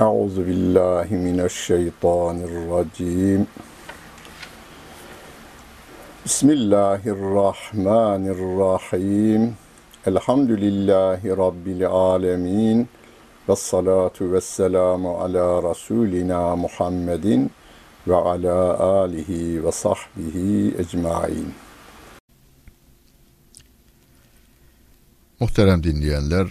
أعوذ بالله من الشيطان الرجيم بسم الله الرحمن الرحيم الحمد لله رب العالمين والصلاة والسلام على رسولنا محمد وعلى آله وصحبه أجمعين Muhterem dinleyenler,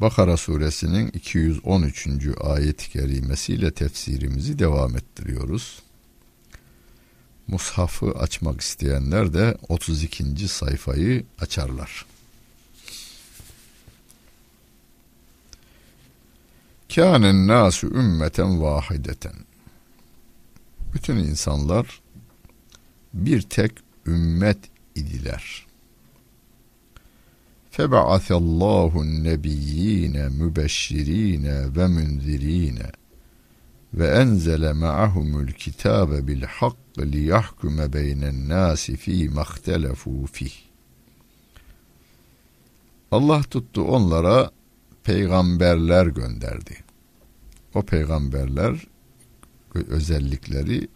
Bakara suresinin 213. ayet-i kerimesiyle tefsirimizi devam ettiriyoruz. Mushafı açmak isteyenler de 32. sayfayı açarlar. Kânen nâsü ümmeten vahideten. Bütün insanlar bir tek ümmet idiler. Febe'asallahu nebiyyine mübeşşirine ve münzirine ve enzele ma'ahumul kitabe bil hak li yahkume beynen nasi fi. Allah tuttu onlara peygamberler gönderdi. O peygamberler özellikleri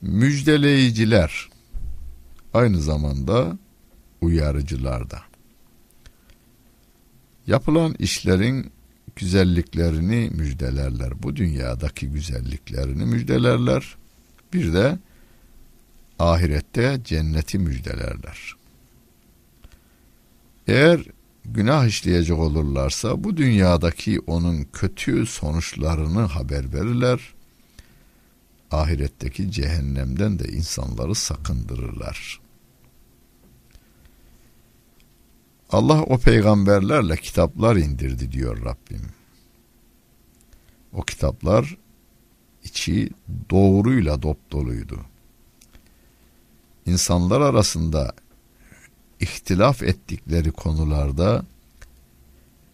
müjdeleyiciler aynı zamanda uyarıcılar da. Yapılan işlerin güzelliklerini müjdelerler. Bu dünyadaki güzelliklerini müjdelerler. Bir de ahirette cenneti müjdelerler. Eğer günah işleyecek olurlarsa bu dünyadaki onun kötü sonuçlarını haber verirler. Ahiretteki cehennemden de insanları sakındırırlar. Allah o peygamberlerle kitaplar indirdi diyor Rabbim. O kitaplar içi doğruyla dop doluydu. İnsanlar arasında ihtilaf ettikleri konularda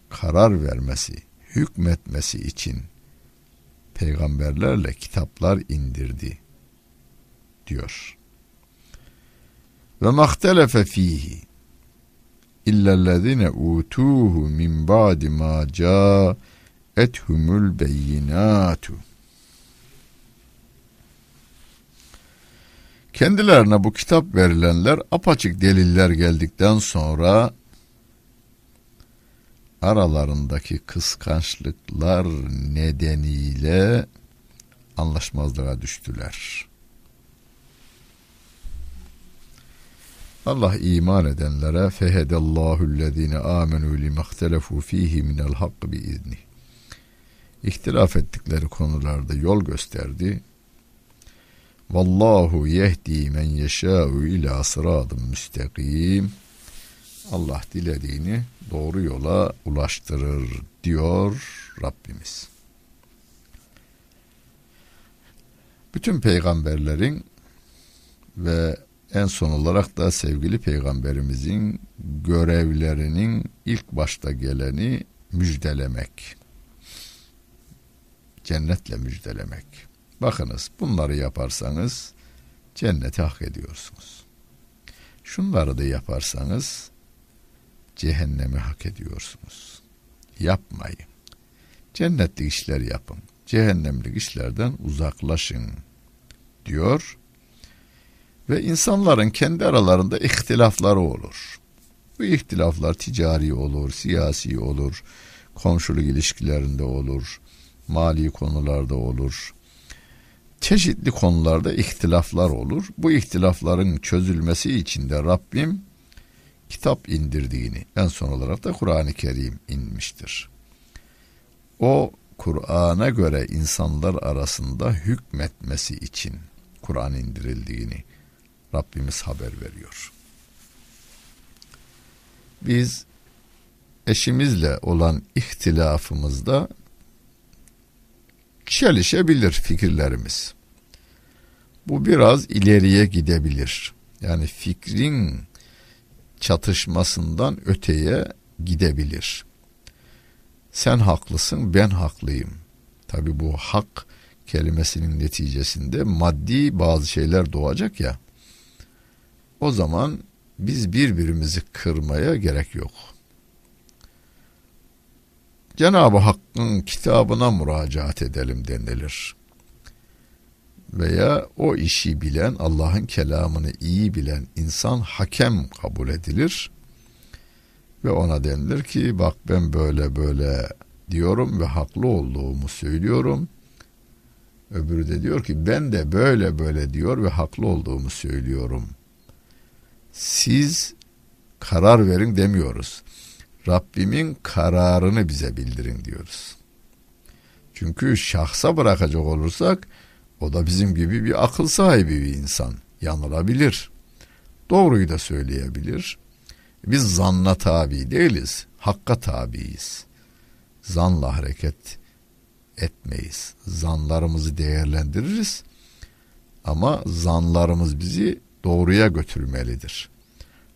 karar vermesi, hükmetmesi için peygamberlerle kitaplar indirdi diyor. Ve mahtelefe fihi illellezine utuhu min ba'di ma ca'ethumul beyinatu. Kendilerine bu kitap verilenler apaçık deliller geldikten sonra aralarındaki kıskançlıklar nedeniyle anlaşmazlığa düştüler. Allah iman edenlere fehedallahu ellezine amenu limahtelefu fihi minel hakk bi izni. İhtilaf ettikleri konularda yol gösterdi. Vallahu yehdi men yeşâ'u ila sıradın müstakim. Allah dilediğini doğru yola ulaştırır diyor Rabbimiz. Bütün peygamberlerin ve en son olarak da sevgili peygamberimizin görevlerinin ilk başta geleni müjdelemek. Cennetle müjdelemek. Bakınız bunları yaparsanız cenneti hak ediyorsunuz. Şunları da yaparsanız cehennemi hak ediyorsunuz. Yapmayın. Cennetlik işler yapın. Cehennemlik işlerden uzaklaşın diyor ve insanların kendi aralarında ihtilafları olur. Bu ihtilaflar ticari olur, siyasi olur, komşuluk ilişkilerinde olur, mali konularda olur. Çeşitli konularda ihtilaflar olur. Bu ihtilafların çözülmesi için de Rabbim kitap indirdiğini, en son olarak da Kur'an-ı Kerim inmiştir. O Kur'an'a göre insanlar arasında hükmetmesi için Kur'an indirildiğini Rabbimiz haber veriyor. Biz eşimizle olan ihtilafımızda çelişebilir fikirlerimiz. Bu biraz ileriye gidebilir. Yani fikrin çatışmasından öteye gidebilir. Sen haklısın, ben haklıyım. Tabi bu hak kelimesinin neticesinde maddi bazı şeyler doğacak ya. O zaman biz birbirimizi kırmaya gerek yok. Cenab-ı Hakk'ın kitabına müracaat edelim denilir. Veya o işi bilen, Allah'ın kelamını iyi bilen insan hakem kabul edilir. Ve ona denilir ki bak ben böyle böyle diyorum ve haklı olduğumu söylüyorum. Öbürü de diyor ki ben de böyle böyle diyor ve haklı olduğumu söylüyorum. Siz karar verin demiyoruz. Rabbimin kararını bize bildirin diyoruz. Çünkü şahsa bırakacak olursak o da bizim gibi bir akıl sahibi bir insan. Yanılabilir. Doğruyu da söyleyebilir. Biz zanna tabi değiliz. Hakka tabiiz. Zanla hareket etmeyiz. Zanlarımızı değerlendiririz. Ama zanlarımız bizi doğruya götürmelidir.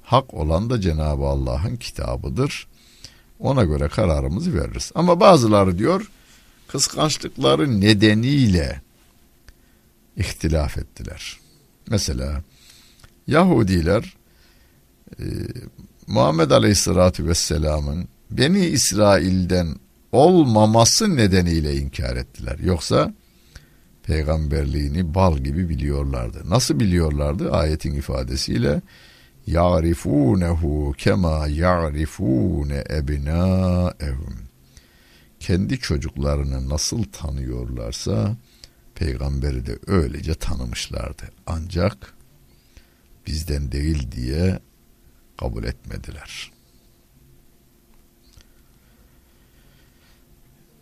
Hak olan da Cenab-ı Allah'ın kitabıdır. Ona göre kararımızı veririz. Ama bazıları diyor kıskançlıkları nedeniyle ihtilaf ettiler. Mesela Yahudiler e, Muhammed Aleyhisselatü Vesselam'ın Beni İsrail'den olmaması nedeniyle inkar ettiler. Yoksa peygamberliğini bal gibi biliyorlardı. Nasıl biliyorlardı? Ayetin ifadesiyle ya'rifunehu kema ya'rifune ebnaehum. Kendi çocuklarını nasıl tanıyorlarsa peygamberi de öylece tanımışlardı. Ancak bizden değil diye kabul etmediler.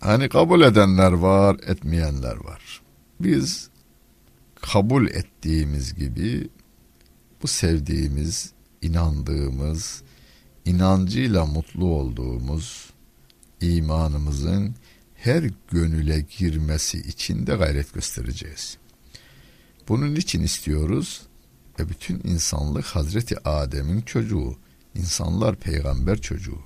Hani kabul edenler var, etmeyenler var. Biz kabul ettiğimiz gibi bu sevdiğimiz, inandığımız, inancıyla mutlu olduğumuz imanımızın her gönüle girmesi için de gayret göstereceğiz. Bunun için istiyoruz ve bütün insanlık Hazreti Adem'in çocuğu, insanlar peygamber çocuğu.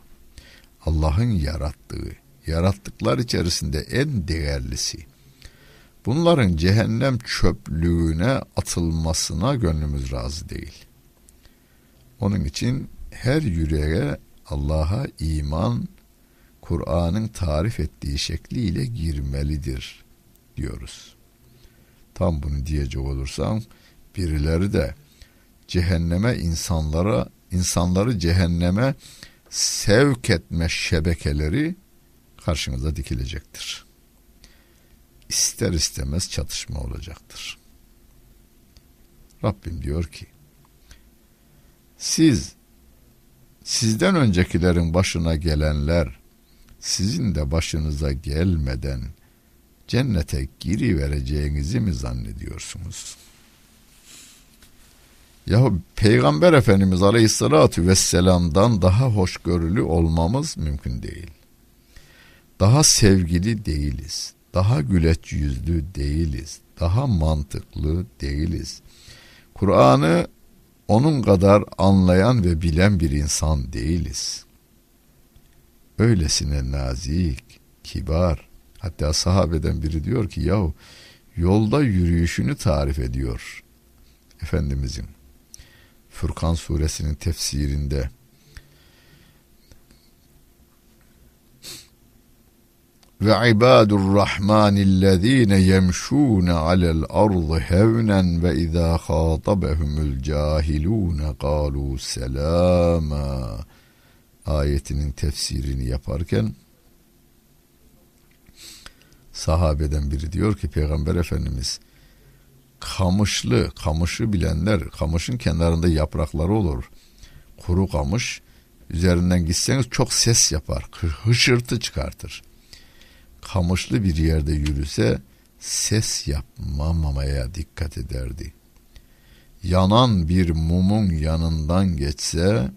Allah'ın yarattığı, yarattıklar içerisinde en değerlisi. Bunların cehennem çöplüğüne atılmasına gönlümüz razı değil. Onun için her yüreğe Allah'a iman, Kur'an'ın tarif ettiği şekliyle girmelidir diyoruz. Tam bunu diyecek olursam birileri de cehenneme insanlara insanları cehenneme sevk etme şebekeleri karşınıza dikilecektir. İster istemez çatışma olacaktır. Rabbim diyor ki siz sizden öncekilerin başına gelenler sizin de başınıza gelmeden cennete giri vereceğinizi mi zannediyorsunuz? Yahu Peygamber Efendimiz Aleyhisselatü Vesselam'dan daha hoşgörülü olmamız mümkün değil daha sevgili değiliz. Daha güleç yüzlü değiliz. Daha mantıklı değiliz. Kur'an'ı onun kadar anlayan ve bilen bir insan değiliz. Öylesine nazik, kibar. Hatta sahabeden biri diyor ki yahu yolda yürüyüşünü tarif ediyor Efendimizin. Furkan suresinin tefsirinde ve ibadur rahmanillezine yemşûne alel ardı hevnen ve izâ khâtabehumul cahilûne kâlû selâmâ ayetinin tefsirini yaparken sahabeden biri diyor ki Peygamber Efendimiz kamışlı, kamışı bilenler, kamışın kenarında yaprakları olur. Kuru kamış, üzerinden gitseniz çok ses yapar, hışırtı çıkartır kamışlı bir yerde yürüse ses yapmamamaya dikkat ederdi. Yanan bir mumun yanından geçse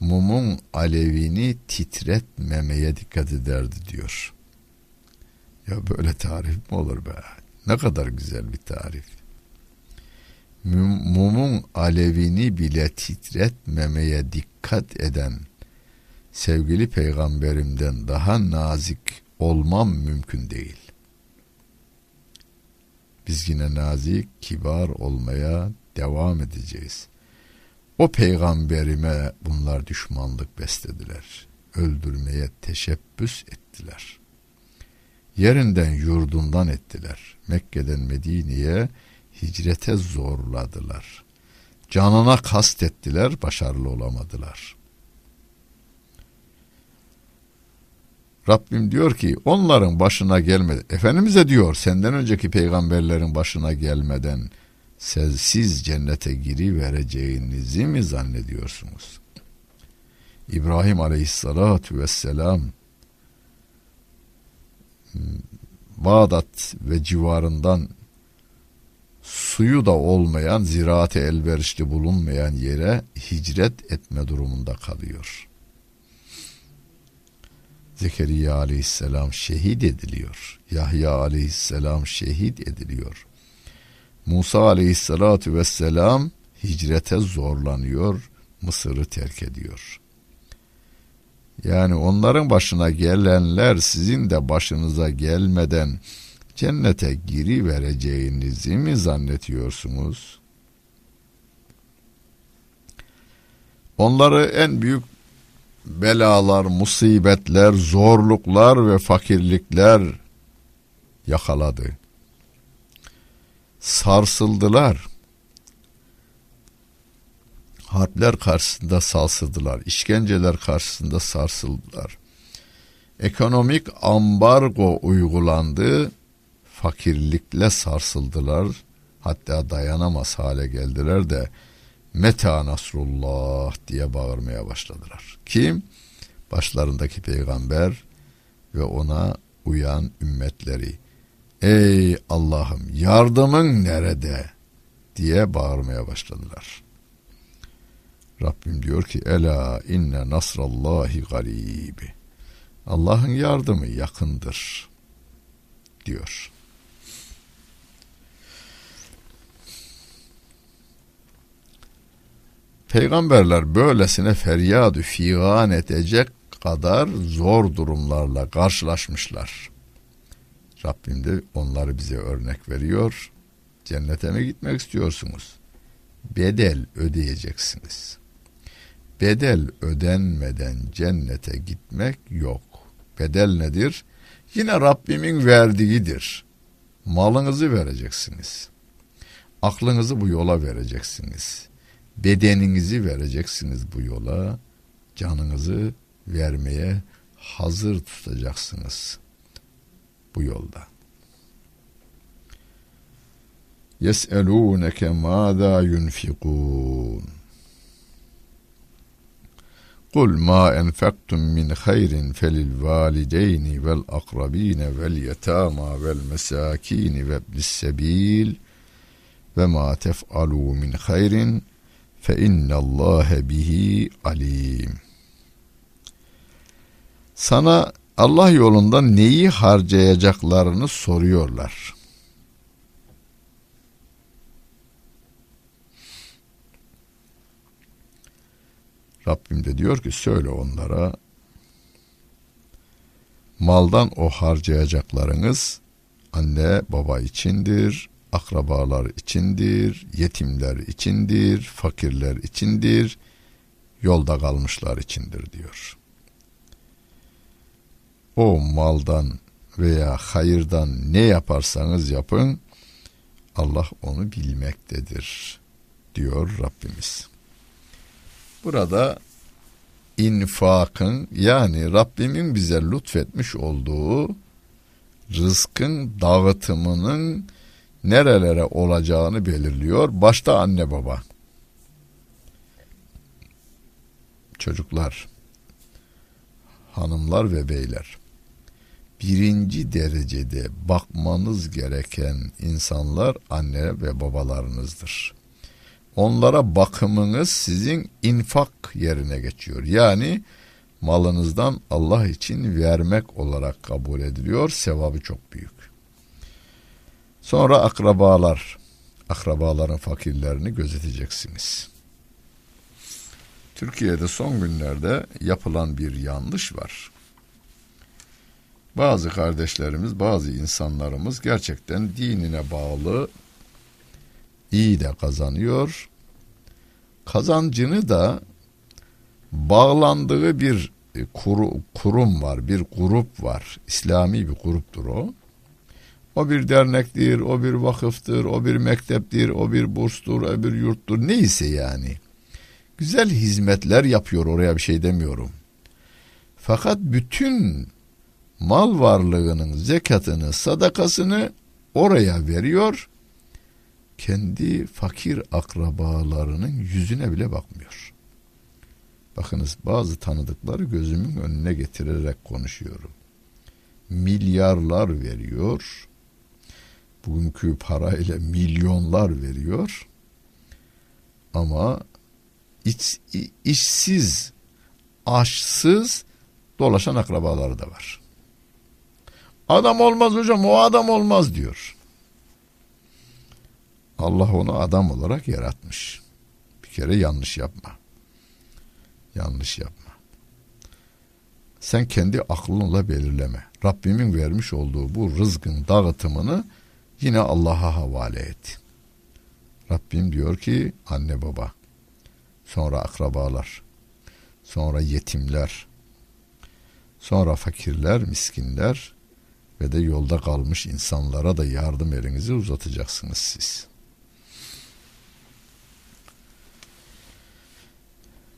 mumun alevini titretmemeye dikkat ederdi diyor. Ya böyle tarif mi olur be? Ne kadar güzel bir tarif. Mumun alevini bile titretmemeye dikkat eden sevgili peygamberimden daha nazik olmam mümkün değil. Biz yine nazik, kibar olmaya devam edeceğiz. O peygamberime bunlar düşmanlık beslediler. Öldürmeye teşebbüs ettiler. Yerinden yurdundan ettiler. Mekke'den Medine'ye hicrete zorladılar. Canına kastettiler, başarılı olamadılar. Rabbim diyor ki onların başına gelmedi. Efendimiz'e diyor senden önceki peygamberlerin başına gelmeden siz cennete giri vereceğinizi mi zannediyorsunuz? İbrahim aleyhissalatu vesselam Bağdat ve civarından suyu da olmayan, ziraate elverişli bulunmayan yere hicret etme durumunda kalıyor. Zekeriya aleyhisselam şehit ediliyor. Yahya aleyhisselam şehit ediliyor. Musa aleyhissalatu vesselam hicrete zorlanıyor, Mısır'ı terk ediyor. Yani onların başına gelenler sizin de başınıza gelmeden cennete giri vereceğinizi mi zannetiyorsunuz? Onları en büyük belalar, musibetler, zorluklar ve fakirlikler yakaladı. Sarsıldılar. Harpler karşısında sarsıldılar. işkenceler karşısında sarsıldılar. Ekonomik ambargo uygulandı. Fakirlikle sarsıldılar. Hatta dayanamaz hale geldiler de Meta Nasrullah diye bağırmaya başladılar. Kim? Başlarındaki peygamber ve ona uyan ümmetleri. Ey Allah'ım yardımın nerede? diye bağırmaya başladılar. Rabbim diyor ki Ela inne nasrallahi garibi. Allah'ın yardımı yakındır diyor. Peygamberler böylesine feryadü figan edecek kadar zor durumlarla karşılaşmışlar. Rabbim de onları bize örnek veriyor. Cennete mi gitmek istiyorsunuz? Bedel ödeyeceksiniz. Bedel ödenmeden cennete gitmek yok. Bedel nedir? Yine Rabbimin verdiğidir. Malınızı vereceksiniz. Aklınızı bu yola vereceksiniz bedeninizi vereceksiniz bu yola, canınızı vermeye hazır tutacaksınız bu yolda. يَسْأَلُونَكَ مَاذَا يُنْفِقُونَ قُلْ مَا أَنْفَقْتُمْ مِنْ خَيْرٍ فَلِلْوَالِدَيْنِ وَالْأَقْرَبِينَ وَالْيَتَامَى وَالْمَسَاكِينِ وَابْنِ السَّبِيلِ وَمَا تَفْعَلُوا مِنْ خَيْرٍ fe innallâhe bihi alim. Sana Allah yolunda neyi harcayacaklarını soruyorlar. Rabbim de diyor ki söyle onlara maldan o harcayacaklarınız anne baba içindir, akrabalar içindir, yetimler içindir, fakirler içindir, yolda kalmışlar içindir diyor. O maldan veya hayırdan ne yaparsanız yapın Allah onu bilmektedir diyor Rabbimiz. Burada infakın yani Rabbimin bize lütfetmiş olduğu rızkın dağıtımının nerelere olacağını belirliyor. Başta anne baba. Çocuklar, hanımlar ve beyler. Birinci derecede bakmanız gereken insanlar anne ve babalarınızdır. Onlara bakımınız sizin infak yerine geçiyor. Yani malınızdan Allah için vermek olarak kabul ediliyor. Sevabı çok büyük. Sonra akrabalar, akrabaların fakirlerini gözeteceksiniz. Türkiye'de son günlerde yapılan bir yanlış var. Bazı kardeşlerimiz, bazı insanlarımız gerçekten dinine bağlı iyi de kazanıyor. Kazancını da bağlandığı bir kuru, kurum var, bir grup var. İslami bir gruptur o. O bir dernektir, o bir vakıftır, o bir mekteptir, o bir burstur, o bir yurttur. Neyse yani. Güzel hizmetler yapıyor oraya bir şey demiyorum. Fakat bütün mal varlığının zekatını, sadakasını oraya veriyor. Kendi fakir akrabalarının yüzüne bile bakmıyor. Bakınız bazı tanıdıkları gözümün önüne getirerek konuşuyorum. Milyarlar veriyor. Bugünkü parayla milyonlar veriyor. Ama iç, işsiz, aşsız dolaşan akrabaları da var. Adam olmaz hocam o adam olmaz diyor. Allah onu adam olarak yaratmış. Bir kere yanlış yapma. Yanlış yapma. Sen kendi aklınla belirleme. Rabbimin vermiş olduğu bu rızkın dağıtımını yine Allah'a havale et. Rabbim diyor ki anne baba, sonra akrabalar, sonra yetimler, sonra fakirler, miskinler ve de yolda kalmış insanlara da yardım elinizi uzatacaksınız siz.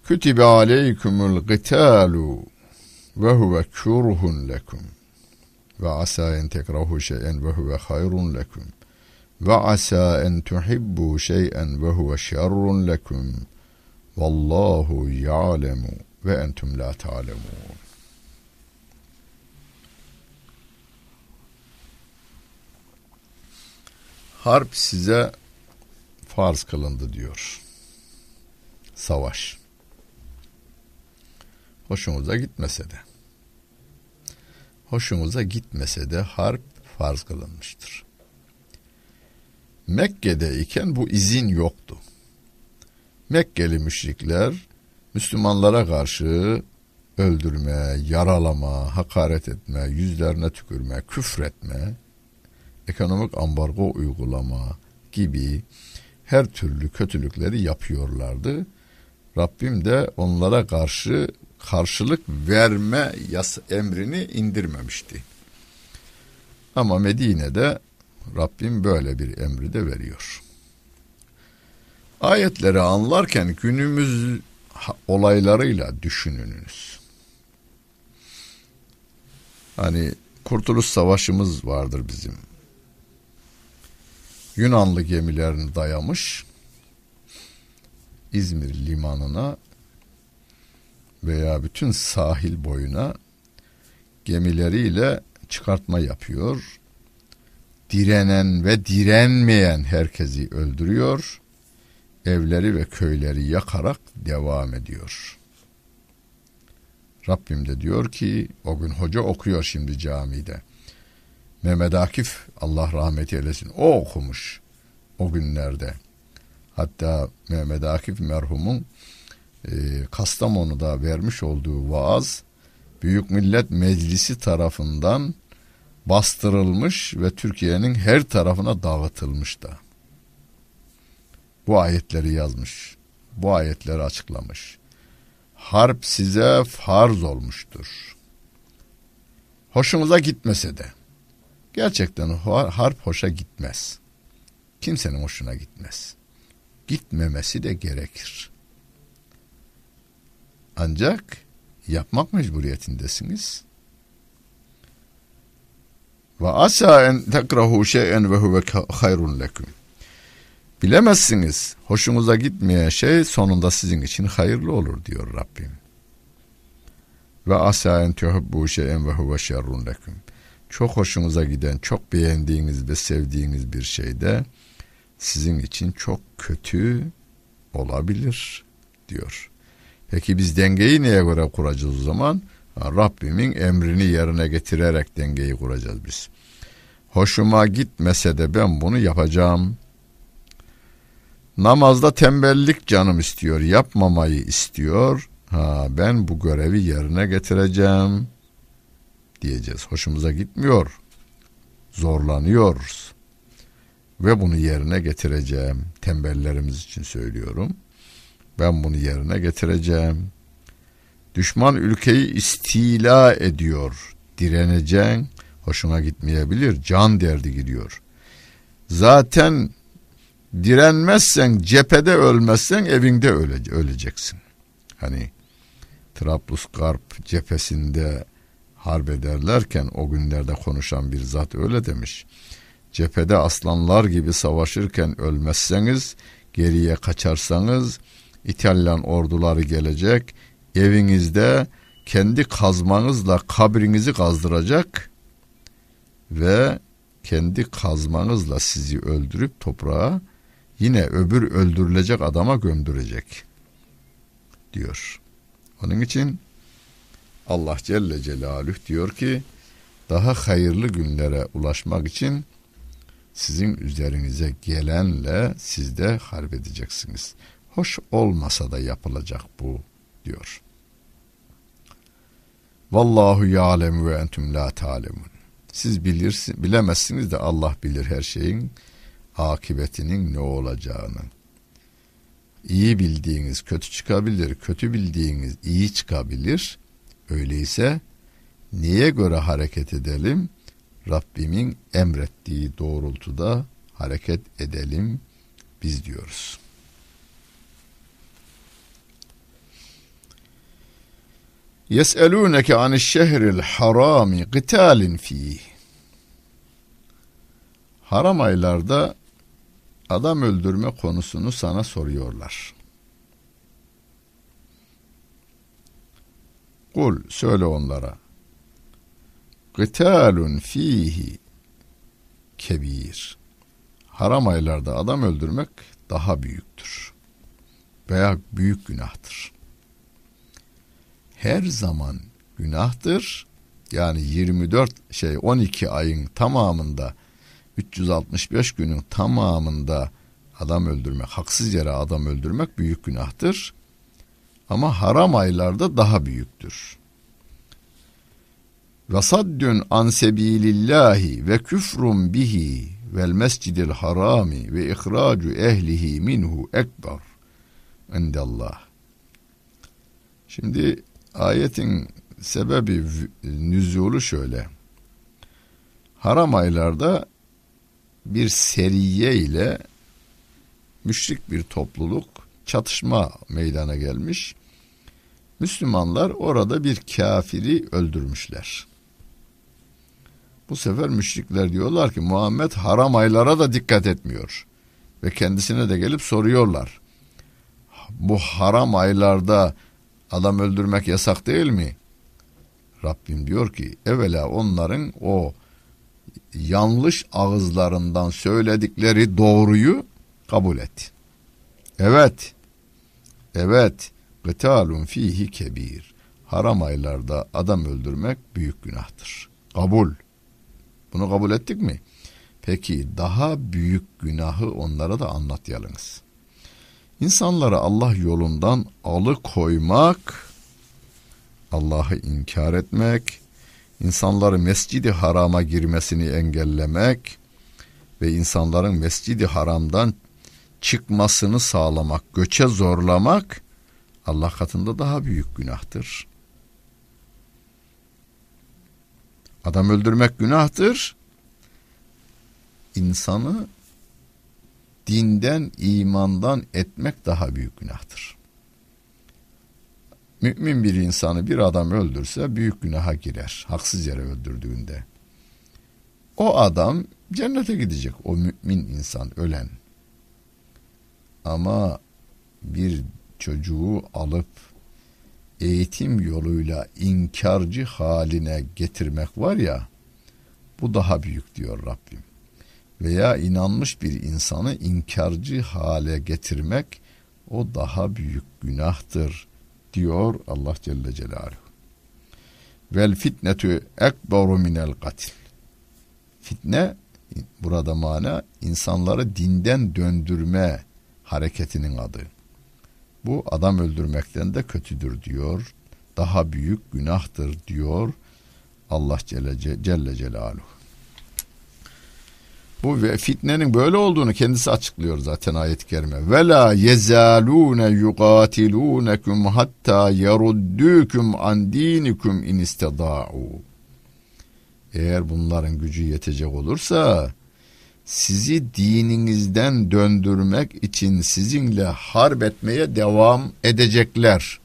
Kütibe aleykumul gitalu ve huve kurhun lekum ve asa en tekrahu şeyen ve huve hayrun lekum ve asa en tuhibbu şeyen ve huve şerrun lekum vallahu ya'lemu ve entum la ta'lemun Harp size farz kılındı diyor. Savaş. Hoşunuza gitmese de. Hoşunuza gitmese de harp farz kılınmıştır. Mekke'de iken bu izin yoktu. Mekkeli müşrikler Müslümanlara karşı öldürme, yaralama, hakaret etme, yüzlerine tükürme, küfretme, ekonomik ambargo uygulama gibi her türlü kötülükleri yapıyorlardı. Rabbim de onlara karşı karşılık verme yas emrini indirmemişti. Ama Medine'de Rabbim böyle bir emri de veriyor. Ayetleri anlarken günümüz olaylarıyla düşününüz. Hani Kurtuluş Savaşımız vardır bizim. Yunanlı gemilerini dayamış İzmir limanına veya bütün sahil boyuna gemileriyle çıkartma yapıyor. Direnen ve direnmeyen herkesi öldürüyor. Evleri ve köyleri yakarak devam ediyor. Rabbim de diyor ki o gün hoca okuyor şimdi camide. Mehmet Akif Allah rahmet eylesin o okumuş o günlerde. Hatta Mehmet Akif merhumun Kastamonu'da vermiş olduğu vaaz Büyük Millet Meclisi tarafından bastırılmış ve Türkiye'nin her tarafına dağıtılmış da. Bu ayetleri yazmış. Bu ayetleri açıklamış. Harp size farz olmuştur. Hoşunuza gitmese de. Gerçekten harp hoşa gitmez. Kimsenin hoşuna gitmez. Gitmemesi de gerekir. Ancak yapmak mecburiyetindesiniz. Ve asa en tekrahu şey'en ve huve hayrun leküm. Bilemezsiniz. Hoşunuza gitmeyen şey sonunda sizin için hayırlı olur diyor Rabbim. Ve asa en tuhibbu şey'en ve huve şerrun leküm. Çok hoşunuza giden, çok beğendiğiniz ve sevdiğiniz bir şey de sizin için çok kötü olabilir diyor. Peki biz dengeyi neye göre kuracağız o zaman? Rabbimin emrini yerine getirerek dengeyi kuracağız biz. Hoşuma gitmese de ben bunu yapacağım. Namazda tembellik canım istiyor, yapmamayı istiyor. Ha ben bu görevi yerine getireceğim diyeceğiz. Hoşumuza gitmiyor. Zorlanıyoruz. Ve bunu yerine getireceğim. Tembellerimiz için söylüyorum. Ben bunu yerine getireceğim. Düşman ülkeyi istila ediyor. Direneceksin. Hoşuna gitmeyebilir. Can derdi gidiyor. Zaten direnmezsen cephede ölmezsen evinde öle, öleceksin. Hani Trablusgarp cephesinde harp ederlerken o günlerde konuşan bir zat öyle demiş. Cephede aslanlar gibi savaşırken ölmezseniz, geriye kaçarsanız İtalyan orduları gelecek, evinizde kendi kazmanızla kabrinizi kazdıracak ve kendi kazmanızla sizi öldürüp toprağa yine öbür öldürülecek adama gömdürecek diyor. Onun için Allah Celle Celaluhu diyor ki daha hayırlı günlere ulaşmak için sizin üzerinize gelenle siz de harp edeceksiniz. Hoş olmasa da yapılacak bu diyor. Vallahu ya'lemu ve entum la ta'lemun. Siz bilirsin, bilemezsiniz de Allah bilir her şeyin akıbetinin ne olacağını. İyi bildiğiniz kötü çıkabilir, kötü bildiğiniz iyi çıkabilir. Öyleyse niye göre hareket edelim? Rabbimin emrettiği doğrultuda hareket edelim biz diyoruz. Yes'elûneke aniş şehril harami gıtalin fîh. Haram aylarda adam öldürme konusunu sana soruyorlar. Kul söyle onlara. Gıtalun fihi kebir. Haram aylarda adam öldürmek daha büyüktür. Veya büyük günahtır. Her zaman günahtır. Yani 24 şey 12 ayın tamamında 365 günün tamamında adam öldürmek, haksız yere adam öldürmek büyük günahtır. Ama haram aylarda daha büyüktür. Ve saddün an sebilillahi ve küfrun bihi vel mescidil harami ve ihracu ehlihi minhu ekber indallah. Şimdi ayetin sebebi nüzulu şöyle. Haram aylarda bir seriye ile müşrik bir topluluk çatışma meydana gelmiş. Müslümanlar orada bir kafiri öldürmüşler. Bu sefer müşrikler diyorlar ki Muhammed haram aylara da dikkat etmiyor. Ve kendisine de gelip soruyorlar. Bu haram aylarda adam öldürmek yasak değil mi? Rabbim diyor ki evvela onların o yanlış ağızlarından söyledikleri doğruyu kabul et. Evet. Evet. Gıtalun fihi kebir. Haram aylarda adam öldürmek büyük günahtır. Kabul. Bunu kabul ettik mi? Peki daha büyük günahı onlara da anlat yalnız. İnsanları Allah yolundan alıkoymak, Allah'ı inkar etmek, insanları mescidi harama girmesini engellemek ve insanların mescidi haramdan çıkmasını sağlamak, göçe zorlamak Allah katında daha büyük günahtır. Adam öldürmek günahtır. İnsanı dinden, imandan etmek daha büyük günahtır. Mümin bir insanı bir adam öldürse büyük günaha girer. Haksız yere öldürdüğünde. O adam cennete gidecek. O mümin insan ölen. Ama bir çocuğu alıp eğitim yoluyla inkarcı haline getirmek var ya bu daha büyük diyor Rabbim. Veya inanmış bir insanı inkarcı hale getirmek o daha büyük günahtır diyor Allah Celle Celaluhu. Vel fitnetu ekberu minel katil. Fitne burada mana insanları dinden döndürme hareketinin adı. Bu adam öldürmekten de kötüdür diyor. Daha büyük günahtır diyor Allah Celle, Celle Celaluhu. Bu fitnenin böyle olduğunu kendisi açıklıyor zaten ayet-i kerime. Ve la yezalune yuqatilunekum hatta yeruddukum an dinikum in istada'u. Eğer bunların gücü yetecek olursa sizi dininizden döndürmek için sizinle harp etmeye devam edecekler.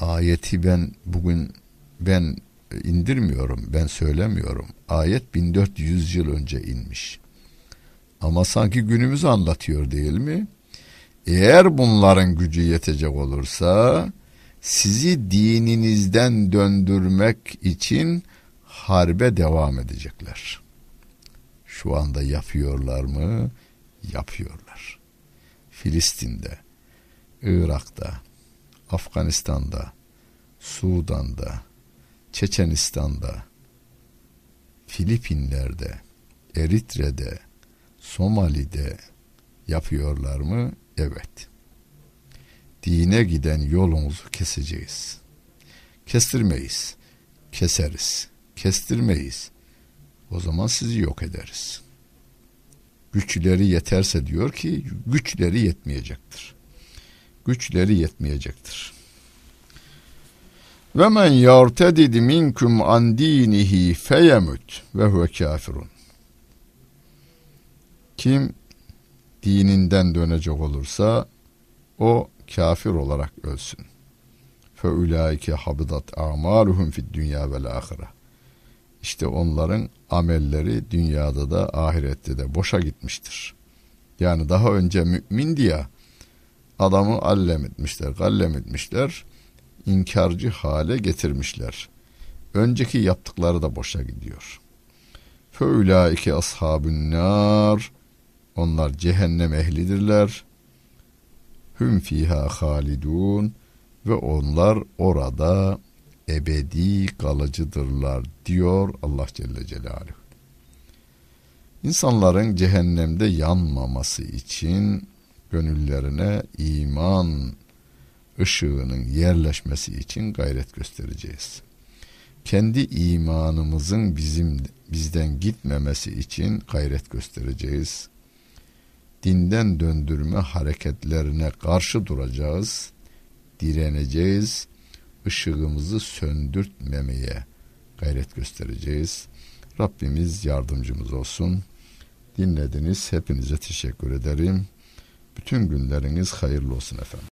Ayeti ben bugün ben indirmiyorum, ben söylemiyorum. Ayet 1400 yıl önce inmiş. Ama sanki günümüzü anlatıyor değil mi? Eğer bunların gücü yetecek olursa sizi dininizden döndürmek için harbe devam edecekler. Şu anda yapıyorlar mı? Yapıyorlar. Filistin'de, Irak'ta, Afganistan'da, Sudan'da, Çeçenistan'da, Filipinler'de, Eritre'de, Somali'de yapıyorlar mı? Evet. Dine giden yolumuzu keseceğiz. Kestirmeyiz. Keseriz. Kestirmeyiz. O zaman sizi yok ederiz. Güçleri yeterse diyor ki güçleri yetmeyecektir. Güçleri yetmeyecektir. Ve men yartedid minkum an dinihi feyemut ve huve kafirun. Kim dininden dönecek olursa o kafir olarak ölsün. Fe ulaike habidat a'maluhum fid dünya vel ahire. İşte onların amelleri dünyada da ahirette de boşa gitmiştir. Yani daha önce mümin diye adamı allem etmişler, gallem etmişler inkarcı hale getirmişler. Önceki yaptıkları da boşa gidiyor. Feulaike ashabun nar onlar cehennem ehlidirler. Hüm fiha halidun ve onlar orada ebedi kalıcıdırlar diyor Allah Celle Celaluhu. İnsanların cehennemde yanmaması için gönüllerine iman ışığının yerleşmesi için gayret göstereceğiz. Kendi imanımızın bizim bizden gitmemesi için gayret göstereceğiz. Dinden döndürme hareketlerine karşı duracağız, direneceğiz, ışığımızı söndürtmemeye gayret göstereceğiz. Rabbimiz yardımcımız olsun. Dinlediniz. Hepinize teşekkür ederim. Bütün günleriniz hayırlı olsun efendim.